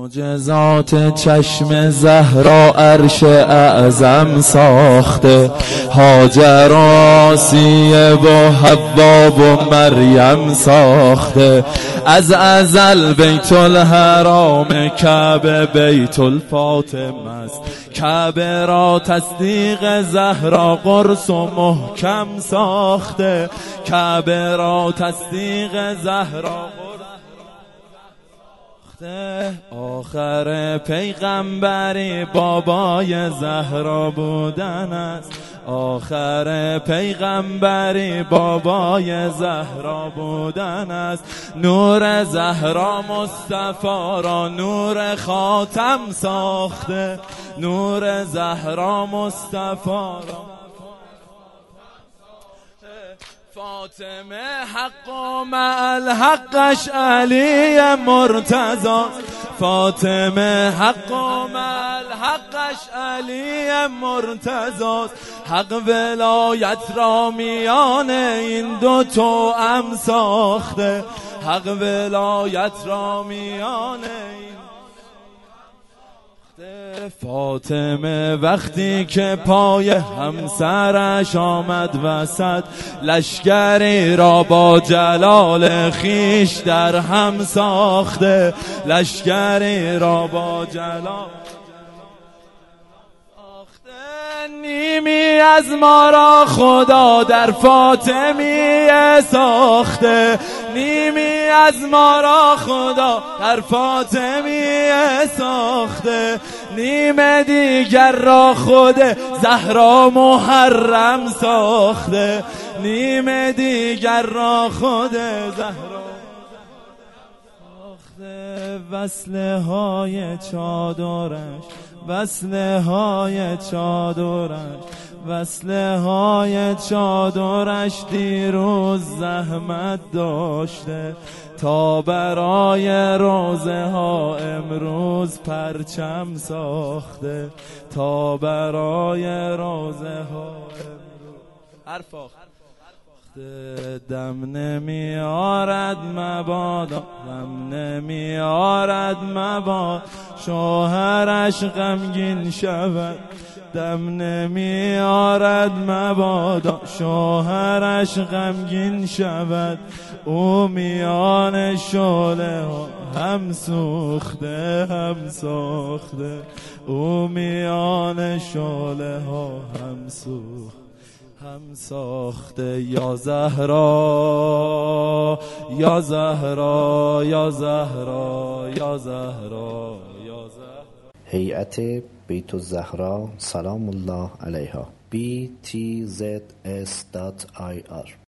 معجزات چشم زهرا عرش اعظم ساخته. هاجر آسیه و حوا و مریم ساخته. از ازل بیت الحرام کعبه بیت الفاطم است. کعبه را تصدیق زهرا قرص و محکم ساخته. کعبه را تصدیق زهرا آخر پیغمبری بابای زهرا بودن است. آخر پیغمبری بابای زهرا بودن است. نور زهرا مصطفی را نور خاتم ساخته. نور زهرا مصطفی را فاطمه حق و الحقش علی مرتضا فاطمه حق و الحقش علی مرتضا حق ولایت را میان این دو تو ام ساخته. حق ولایت را میان این فاطمه وقتی که پای همسرش آمد وسط لشکری را با جلال خیش در هم ساخته. لشکری را با جلال از ما را خدا در فاطمیه ساخته. نیمی از ما را خدا در فاطمیه ساخته. نیم دیگر را خود زهرا محرم ساخته. نیم دیگر را خود زهرا وصله های چادرش وصله های چادرش. وصله های چادرش دیروز زحمت داشته. تا برای روزه ها امروز پرچم ساخته. تا برای روزه ها امروز دم نمیارد مبادا دم نمیارد مباد شوهرش غمگین شود دم نمیارد مبادا. شوهرش غمگین شود او میان شله هم سوخته هم سوخته. او میان شله ها هم سوخته. هم ساخته یا زهرا یا زهرا یا زهرا یا زهرا یا زهرا. هیئت بیت الزهرا سلام الله علیها. Btzs.ir